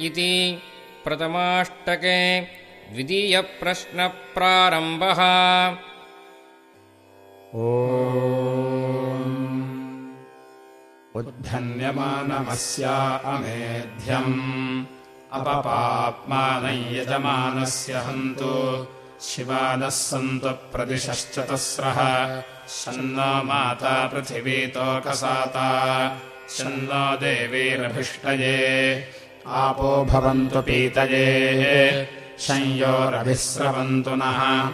इति प्रथमाष्टके द्वितीयप्रश्नप्रारम्भः। ओ उद्धन्यमानमस्या अमेध्यम्। अपपाप्मानै यजमानस्य हन्तु। शिवानः सन्तु प्रतिशश्चतस्रः शन्नो माता पृथिवीतोकसाता शन्नो देवीरभिष्टये आपो भवन्तु पीतये। संयोरभिस्रवन्तु नः।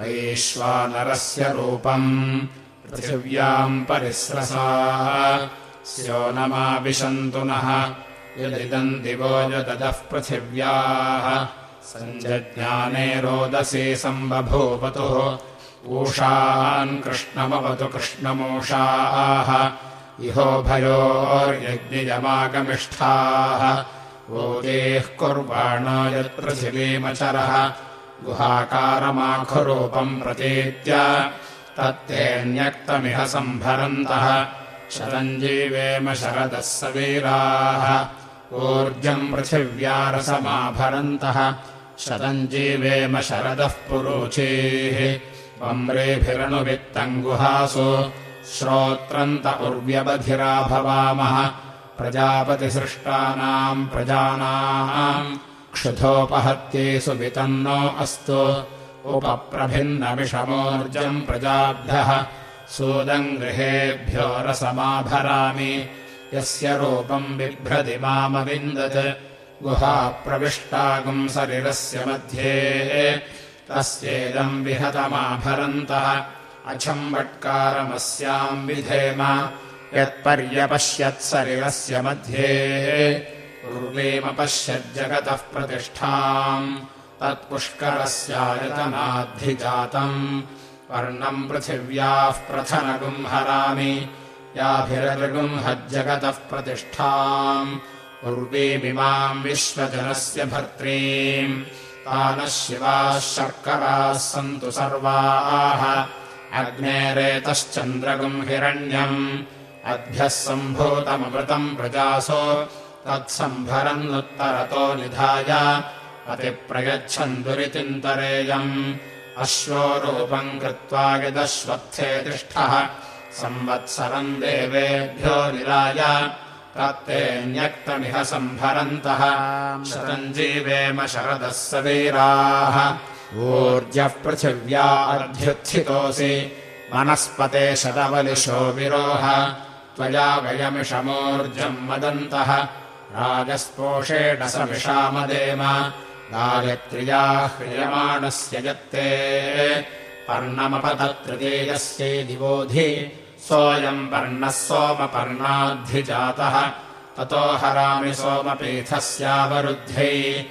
वैश्वानरस्य रूपम्। पृथिव्याम् परिस्रसा। स्यो नमाविशन्तु नः। यदिदम् दिवो यदः पृथिव्याः। सञ्जज्ञाने रोदसी सम्बभूवतुः। ऊषान् कृष्णमवतु कृष्णमूषाः। इहोभयोर्यज्ञियमागमिष्ठाः ओदेः कुर्वाणो यत्पृथिवीमचरः गुहाकारमाखुरूपम् प्रतीत्य तत्तेऽन्यक्तमिह सम्भरन्तः शरञ्जीवेम शरदः सवीराः ऊर्जम् पृथिव्यारसमाभरन्तः शतञ्जीवेम शरदः पुरुचीः वम्रेभिरनुवित्तम् गुहासु श्रोत्रन्त उर्व्यबधिरा भवामः प्रजापतिसृष्टानाम् प्रजानाम् क्षुधोपहत्येषु वितन्नो अस्तु। उपप्रभिन्नविषमोर्जम् प्रजाभ्यः। सूदम् गृहेभ्यो रसमाभरामि। यस्य रूपम् बिभ्रति मामविन्दत्। गुहाप्रविष्टागुम् सरिरस्य मध्ये। तस्येदम् विहतमाभरन्तः। अचम्बट्कारमस्याम् विधेम यत्पर्यपश्यत्सरिरस्य मध्ये उर्वीमपश्यज्जगतः प्रतिष्ठाम् तत्पुष्करस्यायतनाद्धिजातम् वर्णम् पृथिव्याः प्रथनगुम् हरामि याभिरगुम्हज्जगतः प्रतिष्ठाम् उर्वीमिमाम् विश्वजनस्य भर्त्रीम् तानः शिवाः शर्कराः सन्तु सर्वाः अग्नेरेतश्चन्द्रगुम् हिरण्यम् अद्भ्यः सम्भूतममृतम् प्रजासो तत्सम्भरन्नुत्तरतो निधाय अतिप्रयच्छन्दुरितिन्तरेयम् अश्वरूपम् कृत्वा यदश्वत्थे तिष्ठः संवत्सरम् देवेभ्यो निराय प्रत्येऽन्यक्तमिह सम्भरन्तः। शतञ्जीवेम शरदः सवीराः ऊर्जः पृथिव्या अध्युत्थितोऽसि वनस्पते शतवलिशो विरोह त्वया वयमिषमोर्जम् वदन्तः। राजस्पोषेण समिषामदेम गायत्र्या ह्रियमाणस्य यत्ते। पर्णमपततृतीयस्यै दिवोधि। सोऽयम् पर्णः सोमपर्णाद्धिजातः ततो हरामि सोमपीठस्यावरुद्ध्यै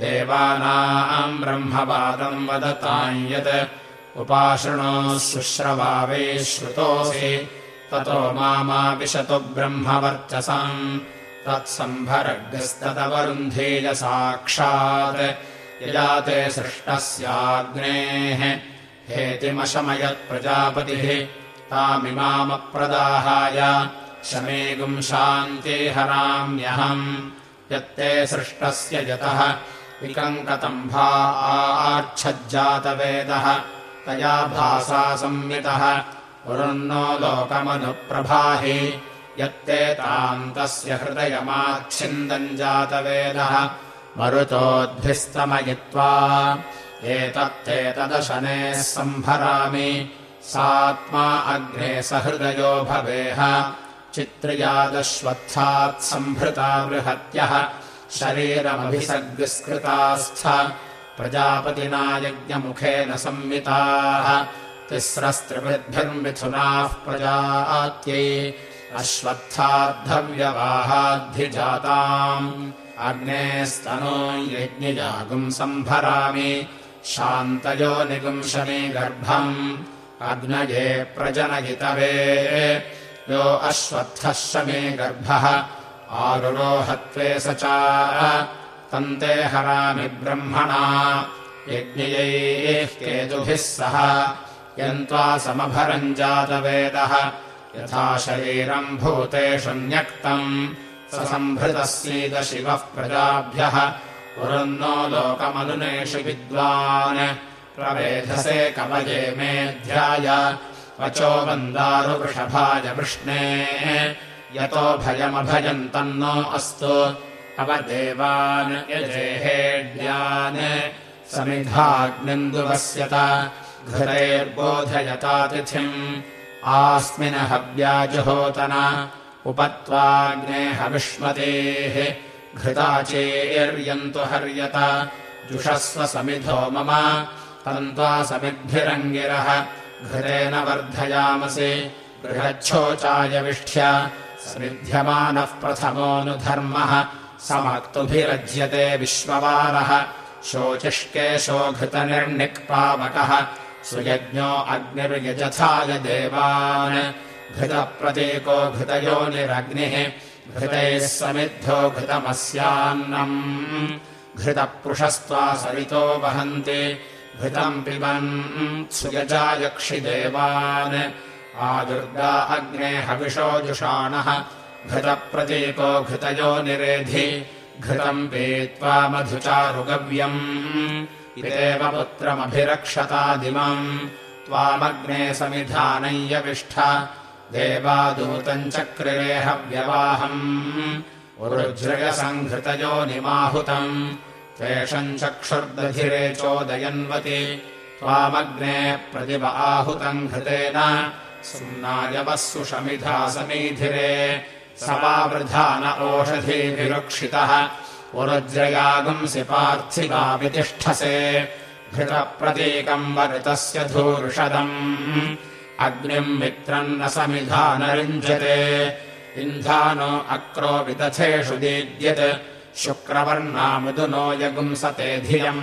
देवानाम् ब्रह्मवादम् वदताम् यत्। उपाशृणो शुश्रवावे श्रुतोऽसि ततो मामाविशतु ब्रह्मवर्चसाम् तत्सम्भरग्स्तदवरुन्धीय साक्षात् यया ते सृष्टस्याग्नेः हेतिमशमयत्प्रजापतिः तामिमामप्रदाहाय शमेगुम् शान्तिहराम्यहम् यत्ते सृष्टस्य यतः विकङ्कतम्भा आर्च्छज्जातवेदः तया भासा संवितः पुरुन्नो लोकमनुप्रभाहि यत्ते ताम् तस्य हृदयमाच्छिन्दम् जातवेदः मरुतोद्भिस्तमयित्वा एतत्तेतदशनेः सम्भरामि सात्मा अग्ने सहृदयो भवेह। चित्रियादश्वत्थात् सम्भृता बृहत्यः। शरीरमभिसर्गस्कृतास्थ प्रजापतिना यज्ञमुखेन संविताः तिस्रस्त्रिवृद्भिर्मिथुनाः प्रजात्यै अश्वत्थाद्धव्यवाहाद्धिजाताम् अग्नेस्तनो यज्ञयागुम् सम्भरामि शान्तयो निगुंशमे गर्भम्। अग्नये प्रजनयितवे यो अश्वत्थः शमे गर्भः। आरुरोहत्वे स च तन्ते हरामि ब्रह्मणा। यज्ञयैः केतुभिः सह यन्त्वा समभरम् जातवेदः। यथा शरीरम् भूतेषु न्यक्तम् स सम्भृतस्येद शिवः प्रजाभ्यः। पुरन्नो लोकमनुनेषु विद्वान्। प्रवेधसे कवये मेऽध्याय वचो वन्दारुवृषभाय वृष्णे। यतो भयमभयम् तन्नो अस्तु। अवदेवान् यजेहेड्यान्। समिधाग्निन्दुवस्यत घृतैर्बोधयतातिथिम् आस्मिन हव्याजुहोतन उपत्वाग्ने हविष्मतेः घृताचेर्यन्तु हर्यत। जुषस्व समिधो मम। तन्त्वा समिद्भिरङ्गिरः घृतेन वर्धयामसि। बृहच्छोचाय समिध्यमानः प्रथमोऽनुधर्मः। समक्तुभिरज्यते विश्ववारः शोचिष्केशोघृतनिर्निक्पावकः सुयज्ञो अग्निर्यजथाय देवान्। घृतप्रतीको घृतयोनिरग्निः घृतैः समिद्धो घृतमस्यान्नम्। घृतपृषस्त्वा सरितो वहन्ति घृतम् पिबन् सुयजायक्षिदेवान् आदुर्गा अग्ने हविषो जुषाणः घृतप्रतीको घृतयोनिरेधि घृतम् पीत्वा मधुचारुगव्यम् इदेव पुत्रमभिरक्षतादिमम् त्वामग्ने समिधानय्यविष्ठ देवादूतम् चक्रिरेहव्यवाहम् निमाहुतम् त्वेषम् चक्षुर्दधिरे चोदयन्वति त्वामग्ने प्रतिभ आहुतम् घृतेन सुम्नायवः सुषमिधा समीधिरे समावृधा न ओषधीभिरुक्षितः पुरुज्रयागुंसि पार्थिवावितिष्ठसे घृतप्रतीकम् वरुतस्य धूर्षदम्। अग्निम् मित्रम् न समिधानरिञ्जते इन्धानो अक्रो विदथेषु दीद्यत्। शुक्रवर्णामुदुनो यगुंसते धियम्।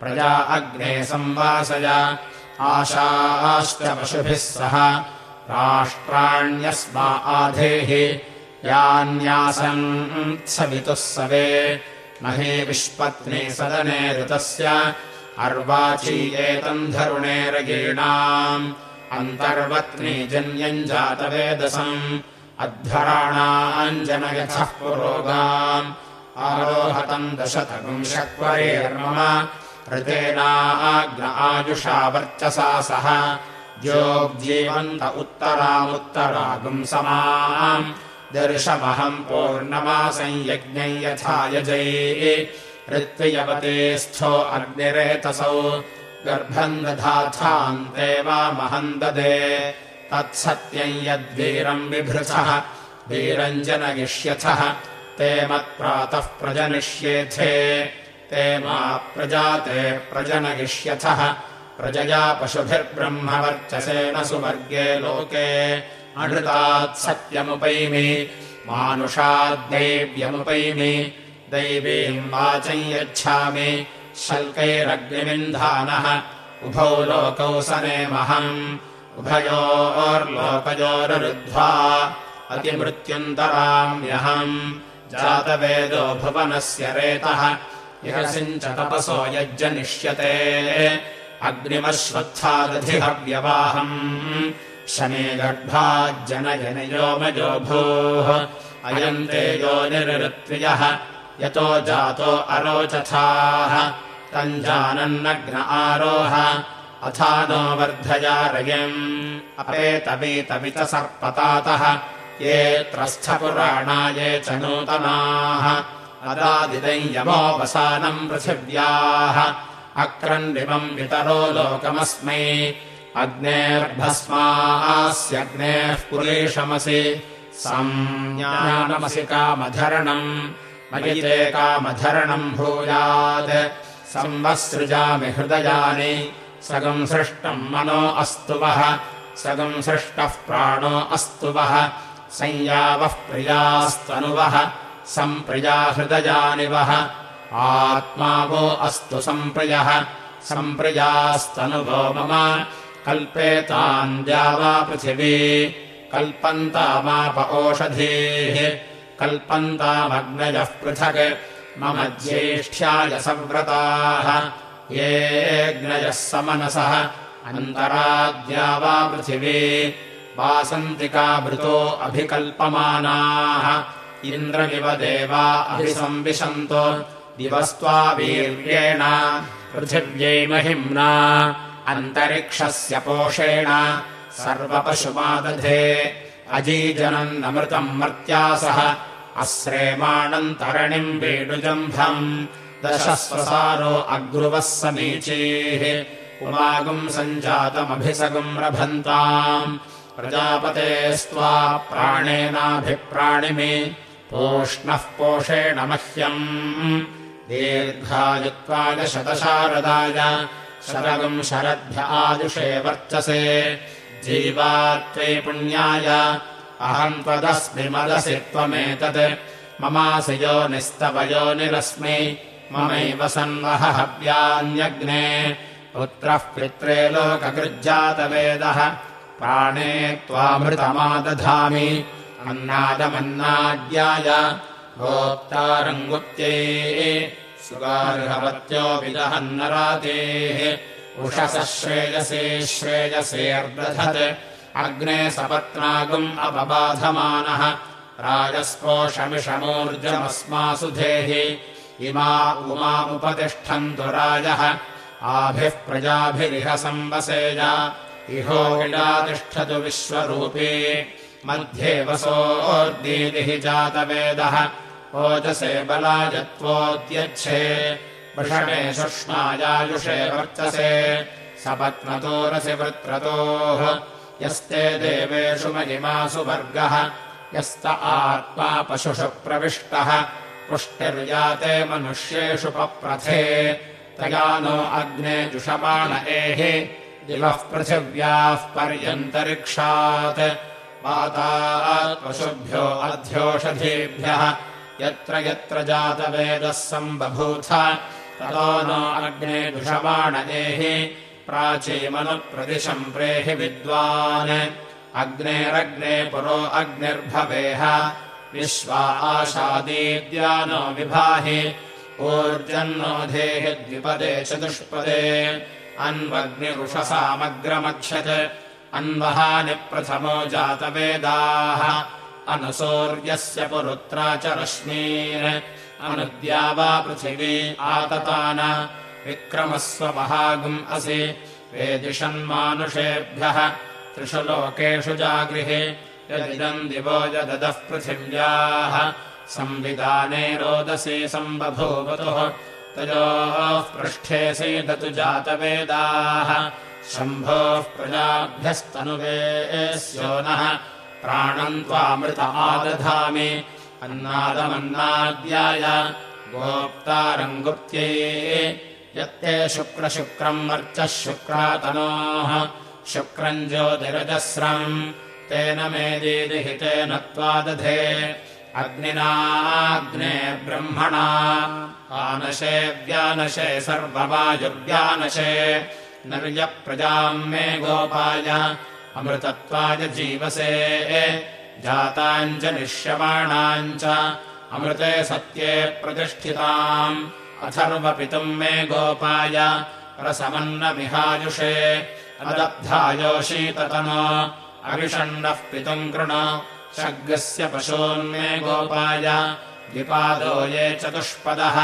प्रजा अग्ने संवासय। आशाश्च पशुभिः सह। राष्ट्राण्यस्मा आधेहि यान्यासन् सवितुः सवे। महे विष्पत्नी सदने ऋतस्य। अर्वाचीयेतम् धरुणेरगीणाम् अन्तर्वत्नी जन्यम् जातवेदसम्। अध्वराणाञ्जनयथः पुरोगाम्। आरोहतम् दशतगुम् शक्वरेर्मम। ऋतेनाग्न आयुषा वर्चसा सह। ज्योग्जीवन्त उत्तरामुत्तरागुम् समाम् दर्शमहम् पूर्णमासम् यज्ञम् यथा यजै ऋत्वियवते स्थो अग्निरेतसौ गर्भम् दधाथान्ते वा महम् ददे तत्सत्यम् यद्वीरम् विभृथः वीरम् जनयिष्यथः ते मत्प्रातः प्रजनिष्येथे। ते मा प्रजाते प्रजनयिष्यथः प्रजया पशुभिर्ब्रह्मवर्चसेन सुवर्गे लोके अनृतात् सत्यमुपैमि मानुषाद्दैव्यमुपैमि दैवीम् वाचम् यच्छामि शल्कैरग्निविन्धानः उभौ लोकौ सनेमहम् उभयोर्लोकयोरुद्ध्वा अतिमृत्युन्तराम्यहम् जातवेदो भुवनस्य रेतः यहसिम् च तपसो यज्जनिष्यते अग्निमश्वत्थादधिहव्यवाहम् शने गर्भाज्जनजनयो भूः अयम् ते योनिरृत्वियः यतो जातो अरोचथाः तम् जानन्नग्न आरोह अथा नो वर्धया रयम्। अपेतवीतवितसर्पतातः ये त्रस्थपुराणा ये च नूतनाः। अदादिदम् यमोपसानम् पृथिव्याः। अक्रन्दिमम् वितरो लोकमस्मै अग्नेर्भस्मास्यग्नेः पुरेशमसि संज्ञानमसि कामधरणम् मयि ते कामधरणम् भूयात्। संवत्सृजामि हृदयानि। सगम् सृष्टम् मनो अस्तु वः सगम् सृष्टः प्राणो अस्तु वः संयावः प्रियास्तनुवः। सम्प्रिया हृदयानि वः आत्मा वो अस्तु सम्प्रियः सम्प्रियास्तनुभो मम कल्पेतान्द्या वा पृथिवी। कल्पन्तामाप ओषधीः कल्पन्तामग्नयः पृथक्। मम ज्येष्ठ्याय सव्रताः। येऽग्नयः समनसः। अन्तराद्या वा पृथिवी वासन्तिकावृतो अभिकल्पमानाः। इन्द्रमिव देवा अभिसंविशन्तो। दिवस्त्वा वीर्येण पृथिव्यै महिम्ना अन्तरिक्षस्य पोषेण सर्वपशुमादधे अजीजनन्नमृतम् मर्त्यासः अश्रेमाणन्तरणिम् वेणुजम्भम् दशस्वसारो अग्रुवः समीचीः उमागुम् सञ्जातमभिसगुम् रभन्ताम् प्रजापतेस्त्वा प्राणेनाभिप्राणिमे पोष्णः पोषेण मह्यम् दीर्घायुत्वाय शतशारदाय शरगम् शरद्भ्य आयुषे वर्चसे। जीवात्वे पुण्याय। अहम् त्वदस्मि मदसि त्वमेतत्। ममासि यो निस्तवयोनिरस्मि ममैव सन्वह हव्यान्यग्ने पुत्रः पित्रे लोककृज्जातवेदः प्राणे त्वामृतमादधामि। अन्नादमन्नाद्याय। गोप्तारङ्गुप्त्यै सुगार्हवत्यो विदहन्नरातेः उषसः श्रेयसे श्रेयसेऽर्दधत्। अग्ने सपत्नागुम् अपबाधमानः। राजस्पोषमिषमूर्जमस्मासु धेहि इमा उमामुपतिष्ठन्तु राजः। आभिः प्रजाभिरिह संवसेय इहो विडातिष्ठतु विश्वरूपी। मध्ये वसोर्दीदिः जातवेदः ओजसे बलायत्वोद्यच्छे। वृषणे सुष्मायायुषे वर्चसे। सपत्नतोरसि वृत्रतोः। यस्ते देवेषु महिमासु वर्गः। यस्त आत्मा पशुषु प्रविष्टः। पुष्टिर्याते मनुष्येषु पप्रथे। तया नो अग्ने जुषमाण एः। दिवः पृथिव्याः पर्यन्तरिक्षात्। पातात् पशुभ्यो अध्योषधीभ्यः यत्र यत्र जातवेदः सम्बभूथ ततो नो अग्ने एः प्राचीमनुप्रदिशम् प्रेहि विद्वान्। अग्नेरग्ने पुरो अग्निर्भवेह विश्वा आशादीद्यानो विभाहि ऊर्जन्नो धेहि द्विपदे चतुष्पदे। अन्वग्निरुषसामग्रमक्षत् अन्वहानि प्रथमो जातवेदाः अनुसूर्यस्य पुरुत्रा च रश्मीन् अनुद्या वा पृथिवी आततान। विक्रमस्व महागुम् असि। वेदिषन्मानुषेभ्यः। त्रिषु लोकेषु जागृहे। यदिदम् दिवो यददः पृथिव्याः। संविधाने रोदसी सम्बभूवतुः। तयोः पृष्ठे सीदतु जातवेदाः। शम्भोः प्रजाभ्यस्तनुवेस्यो नः प्राणम् त्वामृत आदधामि। अन्नादमन्नाद्याय गोप्तारम् गुप्त्यै। यत्ते शुक्रशुक्रम् वर्चः शुक्रातनोः। शुक्रम् ज्योतिरजस्रम्। तेन मेदीदिहितेन त्वादधे। अग्निनाग्ने ब्रह्मणा। आनशे व्यानशे सर्ववायुर्व्यानशे नर्यप्रजाम् मे गोपाय अमृतत्वाय जीवसे जाताम् च निष्यमाणाम् च अमृते सत्ये प्रतिष्ठिताम् अथर्वपितुम् मे गोपाय रसमन्नमिहायुषे अदब्धायोषीततनो अविषण्णः पितुम् कृण शग्रस्य पशून्मे गोपाय द्विपादो ये चतुष्पदः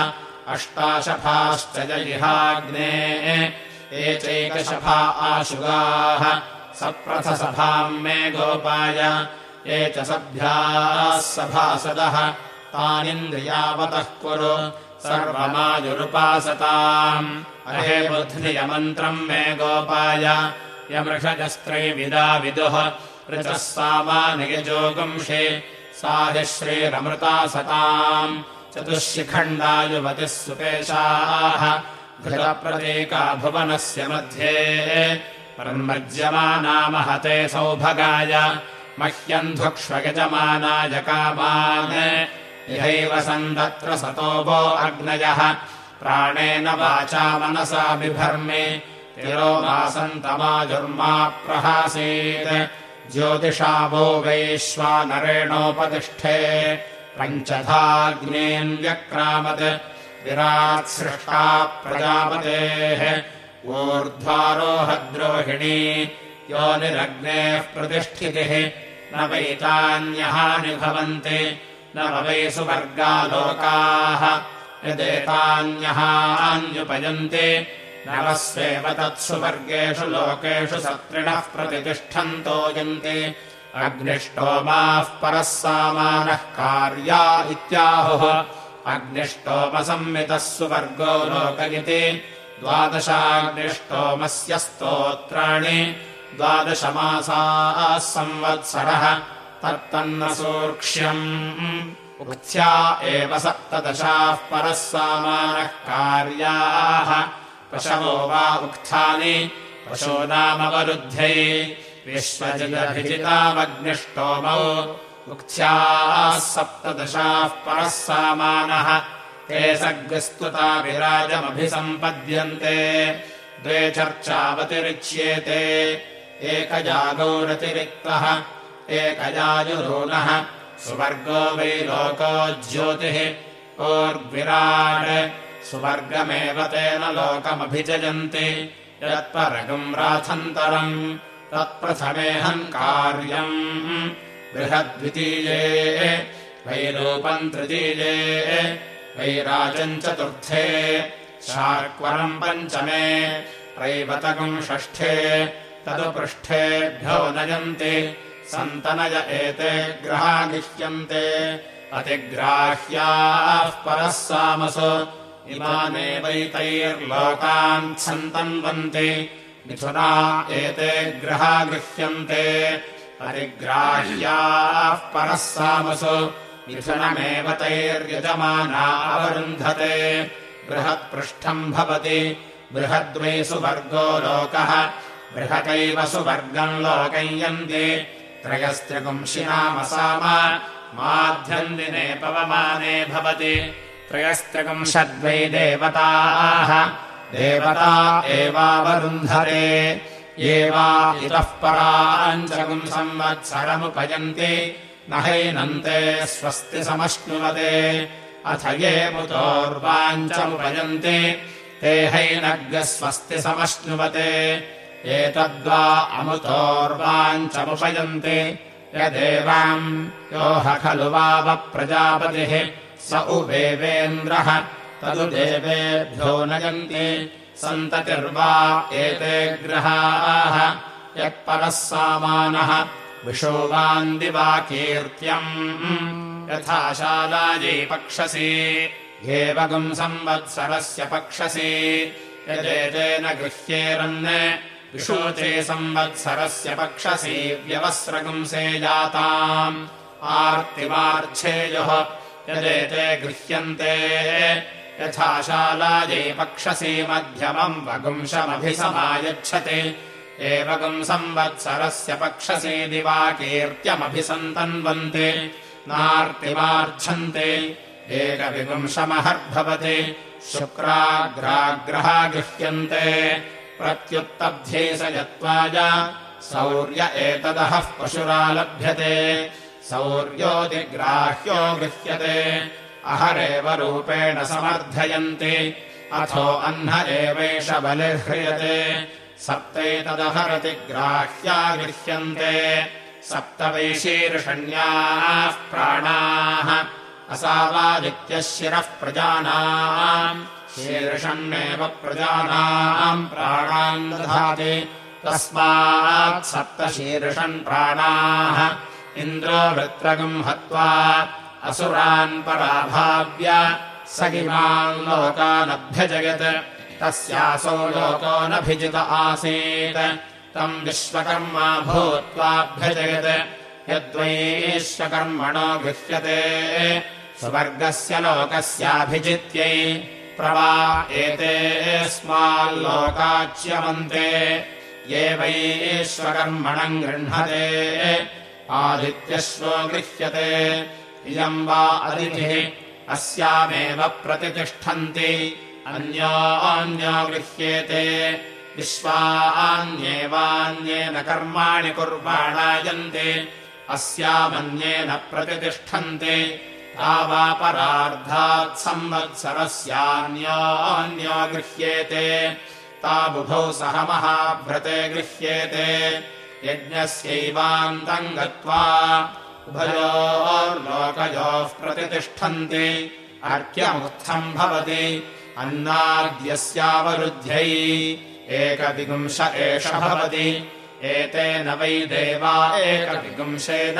अष्टाशफाश्च जयिहाग्ने ये चैकशफा आशुगाः सप्रथसभाम् मे गोपाय। ये च सभ्याः सभासदः। तानिन्द्रियावतः कुरु। सर्वमायुरुपासताम्। अहे बुध्नियमन्त्रम् मे गोपाय। यमृषजस्त्रैविदा विदुः ऋचः सामानियजोगुंषे सा हि श्रीरमृता सताम् चतुःशिखण्डायुवतिः सुपेशाः। घृतप्रतीका भुवनस्य मध्ये परन्मज्यमाना महते सौभगाय मह्यन्धुक्ष्वयजमानाय कामान्। यहैव सन्दत्र सतो वो अग्नयः प्राणेन वाचा मनसा बिभर्मि तिरोमासन्तमाजुर्मा प्रहासीत् ज्योतिषा वो वैश्वानरेणोपतिष्ठे पञ्चधाग्नेऽन्व्यक्रामत् विरात्सृष्टा प्रजापतेः ऊर्ध्वारोहद्रोहिणी योनिरग्नेः प्रतिष्ठितिः। न वैतान्यहानि भवन्ति न वै सुवर्गालोकाः। यदेतान्यहान्युपयन्ति नवस्वेव तत्सुवर्गेषु लोकेषु सत्रिणः प्रतितिष्ठन्तो यन्ति। अग्निष्टोमाः परः सामानः कार्या इत्याहुः। अग्निष्टोमसंमितः सुवर्गो लोक इति द्वादशाग्निष्टोमस्य स्तोत्राणि द्वादशमासाः संवत्सरः तत्तन्न सूक्ष्यम् उक्थ्या एव सप्तदशाः परः सामानः कार्याः पशवो वा उक्थानि पशूनामवरुध्यै विश्वजिदभिजितामग्निष्टोमौ उक्थ्याः सप्तदशाः परः सामानः ते सग्रस्तुता विराजमभिसम्पद्यन्ते द्वे चर्चावतिरिच्येते। एकजागौरतिरिक्तः एकजायुरोनः सुवर्गो वै लोको ज्योतिः ओर्विराट् सुवर्गमेव तेन लोकमभिजयन्ति। यत्परगम् राथन्तरम् तत्प्रथमेऽहम् कार्यम् बृहद्वितीये वैरूपम् तृतीये वैराजम् चतुर्थे शार्क्वरम् पञ्चमे रैवतकम् षष्ठे तदुपृष्ठेभ्यो नयन्ति सन्तनय एते ग्रहा गिह्यन्ते अतिग्राह्याः परः सामसु इमानेवैतैर्लोकान् सन्तन्वन्ति मिथुना एते ग्रहा गृह्यन्ते अतिग्राह्याः परः सामसु मिथुनमेव तैर्यजमाना अवरुन्धते। बृहत्पृष्ठम् भवति। बृहद्वै सुवर्गो लोकः। बृहतैव सुवर्गम् लोकयन्ति त्रयस्त्रिगुंशिनामसाम माध्यन्दिने पवमाने भवति। त्रयस्त्रिगुंशद्वै देवताः। देवता एवावरुन्धते। ये वा इतः पराञ्चगुम् संवत्सरमुपयन्ति न हैनन्ते स्वस्ति समश्नुवते। अथ ये मुतोर्वाञ्चमुपयन्ति ते हैनग् स्वस्ति समश्नुवते। एतद्वा अमुतोर्वाञ्चमुपयन्ति यदेवाम् योह खलु वावप्रजापतिः स उवेवेन्द्रः तदु देवेभ्यो नयन्ति सन्ततिर्वा एते ग्रहाः। यत्परः सामानः विशोवान्दिवा कीर्त्यम् यथा पक्षसि। एवगम् संवत्सरस्य पक्षसि। यदेतेन गृह्येरन् विशोचे संवत्सरस्य पक्षसि व्यवस्रगुंसे जाताम्। आर्तिमार्च्छेयोः यदेते गृह्यन्ते। यथा शालायै पक्षसि मध्यमम् वगुंशमभिसमायच्छति एवगम् संवत्सरस्य पक्षसि दिवा कीर्त्यमभिसन्तन्वन्ति नार्तिमार्च्छन्ति एकविगुंशमहर्भवति शुक्राग्राग्रहा गृह्यन्ते प्रत्युत्तब्ध्ये स यत्त्वाय सौर्य एतदहः पशुरालभ्यते सौर्योदिग्राह्यो गृह्यते अहरेव रूपेण समर्थयन्ति अथो अह्न एवैष बलिह्रियते सप्तैतदहरति ग्राह्या गृह्यन्ते। सप्त वैशीर्षण्याः प्राणाः। असावादित्यः शिरः प्रजानाम्। शीर्षण्येव प्रजानाम् प्राणान् दधाति। तस्मात् सप्तशीर्षन् प्राणाः। इन्द्रो वृत्रगम् हत्वा असुरान् पराभाव्य स इमान् लोकानभ्यजयत् तस्यासौ लोको नभिजित आसीत्। तम् विश्वकर्मा भूत्वाभ्यजयत्। यद्वैश्वकर्मणो गृह्यते। स्वर्गस्य लोकस्याभिजित्यै प्रवा एतेऽस्माल्लोकाच्यमन्ते ये वैश्वकर्मणम् गृह्णते। आदित्यश्वो गृह्यते। इयम् वा अदितिः अस्यामेव प्रतितिष्ठन्ति अन्योऽन्यो गृह्येते। विश्वान्येवान्येन कर्माणि कुर्वाणायन्ते। अस्यामन्येन प्रतितिष्ठन्ते। तावापरार्धात् संवत्सरस्यान्योऽन्यो गृह्येते। ताबुभौ सह महाभ्रते गृह्येते। यज्ञस्यैवान्तम् गत्वा उभयोर्लोकयोः प्रतितिष्ठन्ति। अर्घ्यमुत्थम् भवति अन्नाद्यस्यावरुध्यै एकविगुंश एष भवति। एतेन वै देवा एकविगुंशेन।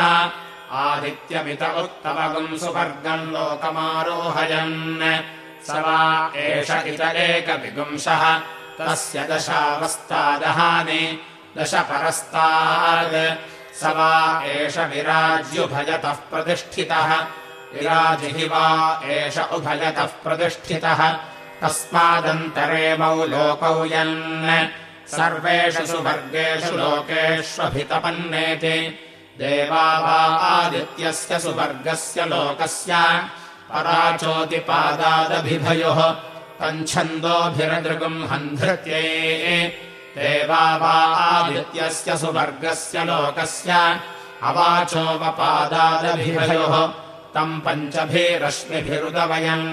आदित्यमित उत्तमगुम् सुवर्गम् लोकमारोहयन्। स वा एष इत एकविगुंशः। तस्य दशावस्तादहानि दश परस्ताद् स वा एष विराज्युभयतः प्रतिष्ठितः। विराजिहि वा एष उभयतः प्रतिष्ठितः तस्मादन्तरेमौ लोकौ यन् सर्वेषु सुवर्गेषु लोकेष्वभितपन्नेति। देवा वा आदित्यस्य सुवर्गस्य लोकस्य पराचोतिपादादभिभयोः तच्छन्दोभिरदृगुम् हन्धृत्यै। देवा वा आदित्यस्य सुवर्गस्य लोकस्य अवाचोपपादादभिभयोः तम् पञ्चभिरश्मिभिरुदवयन्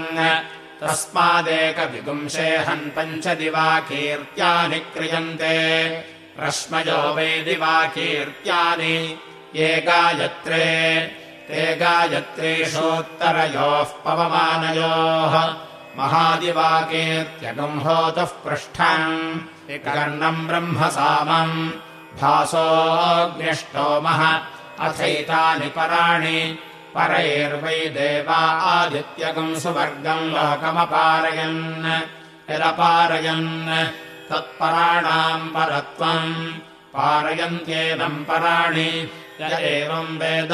तस्मादेकविगुंशे हन् पञ्च दिवाकीर्त्यानि क्रियन्ते। रश्मयो वै दिवाकीर्त्यानि। ये गायत्रे ते गायत्रीषोत्तरयोः पवमानयोः। महादिवाकीर्त्यगम्होतः पृष्ठम्। एकर्णम् ब्रह्म सामम् अथैतानि पराणि परैर्वै देवा आदित्यगम् सुवर्गम् लोकमपारयन्। यदपारयन्। तत्पराणाम् परत्वम्। पारयन्त्येनम् पराणि। य एवम् वेद।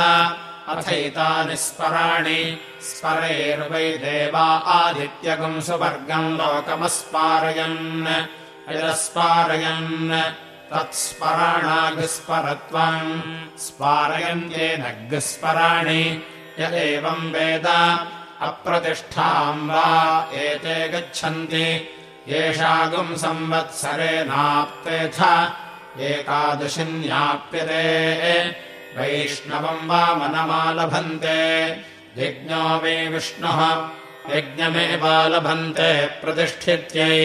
अथैतानि स्पराणि स्परैर्वै देवा आदित्यगम् सुवर्गम् लोकमस्पारयन्। यदस्पारयन् तत्स्मराणाग्स्परत्वम् स्पारयन्त्येनग्स्पराणि य एवम् वेद अप्रतिष्ठाम् वा एते गच्छन्ति येषागुम् संवत्सरेणाप्तेऽथ एकादशिन्याप्यते वैष्णवम् वा मनमालभन्ते यज्ञो वै विष्णुः यज्ञमेवालभन्ते प्रतिष्ठित्यै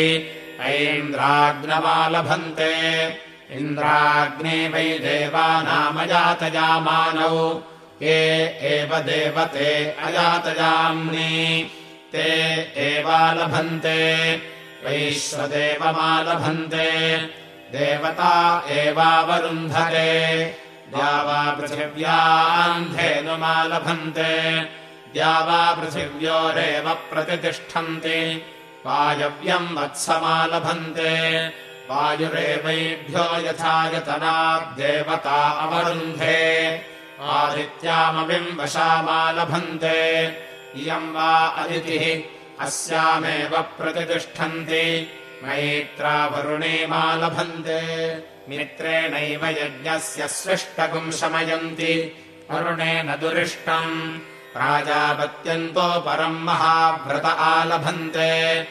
ऐन्द्राग्नमालभन्ते इन्द्राग्ने वै देवानामजातयामानौ ये एव देवते अजातयाम्नि ते एवालभन्ते वैश्वदेवमालभन्ते। देवता एवावरुन्धते। द्यावा पृथिव्यान्धेनुमालभन्ते द्यावा पृथिव्योरेव प्रतितिष्ठन्ति वायव्यम् वत्समालभन्ते वायुरेवैभ्यो यथा यतनाद्देवता अवरुन्धे। आदित्यामविम् वशामालभन्ते इयम् वा अदितिः अस्यामेव प्रतितिष्ठन्ति। मैत्रावरुणीमालभन्ते। मित्रेणैव यज्ञस्य सृष्टकुम् शमयन्ति। वरुणेन दुरिष्टम्। प्राजापत्यन्तो परम् महाव्रत आलभन्ते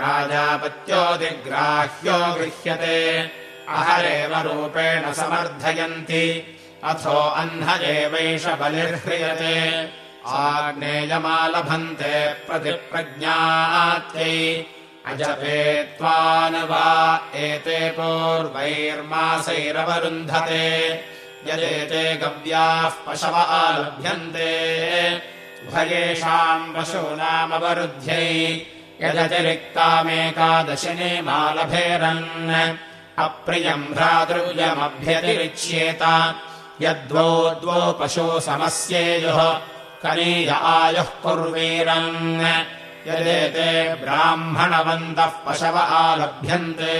प्राजापत्योदिग्राह्यो गृह्यते। अहरेव रूपेण समर्थयन्ति। अथो अह्न एवैष बलिर्ह्रियते। आग्नेयमालभन्ते प्रतिप्रज्ञात्यै। अजपेत्वान् वा एते पूर्वैर्मासैरवरुन्धते। यदेते गव्याः पशव आलभ्यन्ते। उभयेषाम् पशूनामवरुध्यै यदतिरिक्तामेकादशिनीमालभेरन् अप्रियम् भ्रातृजमभ्यतिरिच्येत यद्वो द्वो पशो समस्येयुः कनीय आयुः कुर्वीरन्। यदेते ब्राह्मणवन्तः पशव आलभ्यन्ते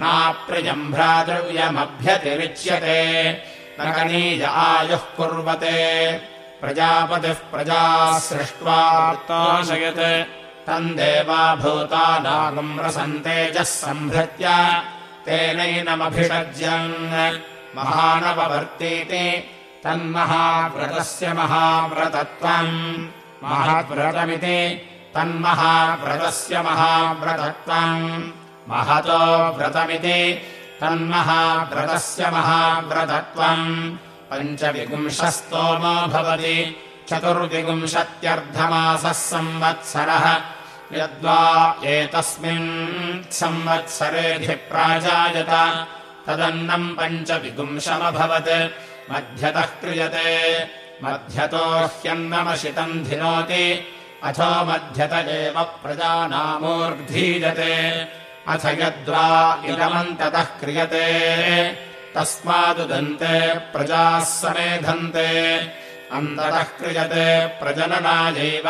नाप्रियम् भ्रातृव्यमभ्यतिरिच्यते। न कनीय आयुः कुर्वते। प्रजापतिः प्रजा सृष्ट्वा तम् देवा भूतानागम् रसन्तेजः सम्भृत्य तेनैनमभिषज्यन् महानववर्तीति तन्महाव्रतस्य महाव्रतत्वम् महद्व्रतमिति तन्महाव्रतस्य महाव्रतत्वम् महतो व्रतमिति तन्महाव्रतस्य महाव्रतत्वम् पञ्चविगुंशस्तोमो भवति चतुर्विगुंशत्यर्धमासः संवत्सरः यद्वा एतस्मिन् संवत्सरेऽधिप्राजायत तदन्नम् पञ्चविगुंशमभवत् मध्यतः क्रियते मध्यतो ह्यन्नमशितम् धिनोति अथो मध्यत एव प्रजानामूर्धीयते। अथ यद्वा इदमन्ततः क्रियते तस्मादुदन्ते प्रजाः समेधन्ते। अन्ततः क्रियते प्रजननायैव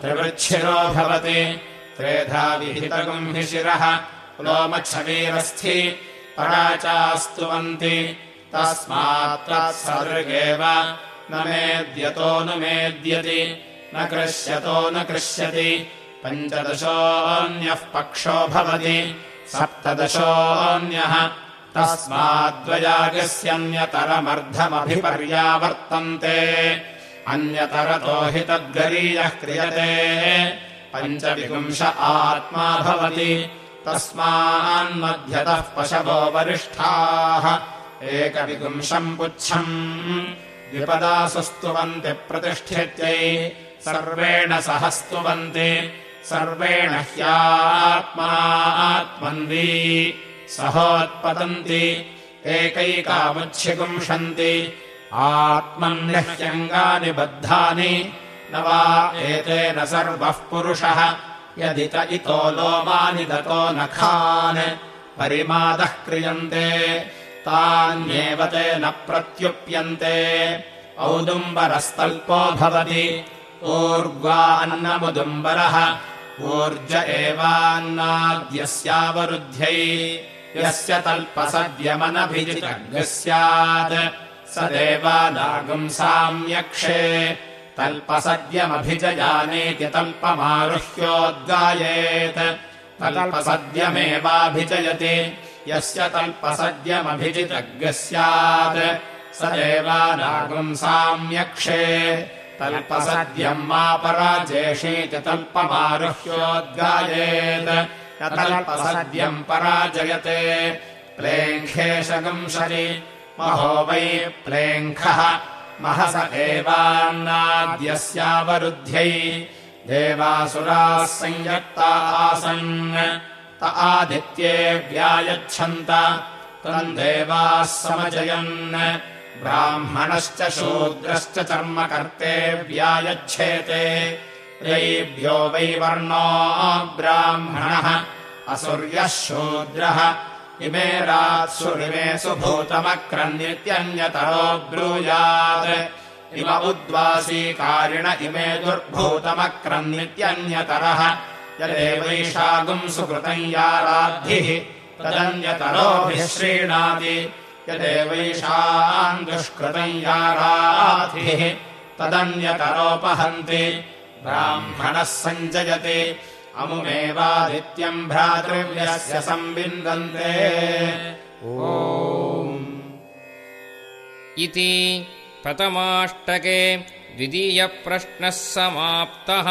त्रिवृच्छिरो भवति। त्रेधा विहितगुम् हि शिरः। लोमच्छवीरस्थि पराचास्तुवन्ति तस्मात् तत्सदृगेव न मेद्यतोऽनुमेद्यति न कृष्यतो न कृष्यति। पञ्चदशोऽन्यः पक्षो भवति। सप्तदशोऽन्यः। तस्माद्वयागस्यन्यतरमर्धमभिपर्यावर्तन्ते अन्यतरतो हि तद्गरीयः क्रियते। पञ्चविपुंश आत्मा भवति। तस्मान्मध्यतः पशवो वरिष्ठाः। एकविपुंशम् पुच्छम्। द्विपदासु स्तुवन्ति प्रतिष्ठित्यै। सर्वेण सह स्तुवन्ति सर्वेण ह्यात्मात्मन्वी। सहोत्पतन्ति। एकैकामुच्छिगुंशन्ति आत्मन्यह्यङ्गानि बद्धानि न वा एतेन सर्वः पुरुषः यदित इतो लोमानि दतो नखान् परिमादः क्रियन्ते तान्येव तेन प्रत्युप्यन्ते। औदुम्बरस्तल्पो भवति ऊर्ग्वा अन्नमुदुम्बरः ऊर्ज एवान्नाद्यस्यावरुध्यै। यस्य तल्पसद्यमनभिजितज्ञः स्यात् स देवानागुम् साम्यक्षे। तल्पसद्यमभिजयानेति तल्पमारुह्योद्गायेत्। तल्पसद्यमेवाभिजयति। यस्य तल्पसद्यमभिजितज्ञः स्यात् स देवानागुम् साम्यक्षे। तल्पसद्यम् मा पराजेषीति तल्पमारुह्योद्गायेत्। तल्पसद्यम् पराजयते। प्लेङ्खेशगुंसरि महो वै प्लेङ्खः। महस एवान्नाद्यस्यावरुध्यै देवासुराः संयत्ता आसन्। त आदित्ये व्यायच्छन्त। तम् देवाः समजयन्। ब्राह्मणश्च शूद्रश्च चर्मकर्ते व्यायच्छेते। रयिभ्यो वै वर्णो ब्राह्मणः। असुर्यः शूद्रः इमे रात्सुरिमेषु भूतमक्रन्नित्यन्यतरो ब्रूयात्। इम उद्वासीकारिण इमे दुर्भूतमक्रन्नित्यन्यतरः। यदेवैषागुम् सुकृतम् याराद्धिः तदन्यतरोभिः श्रीणाति यदेवैषाम् दुष्कृतम् याराधिः तदन्यतरोपहन्ति। ब्राह्मणः सञ्जयति अमुमेवादित्यम् भ्रातृव्यस्य संविन्दन्ते। इति प्रथमाष्टके द्वितीयप्रश्नः समाप्तः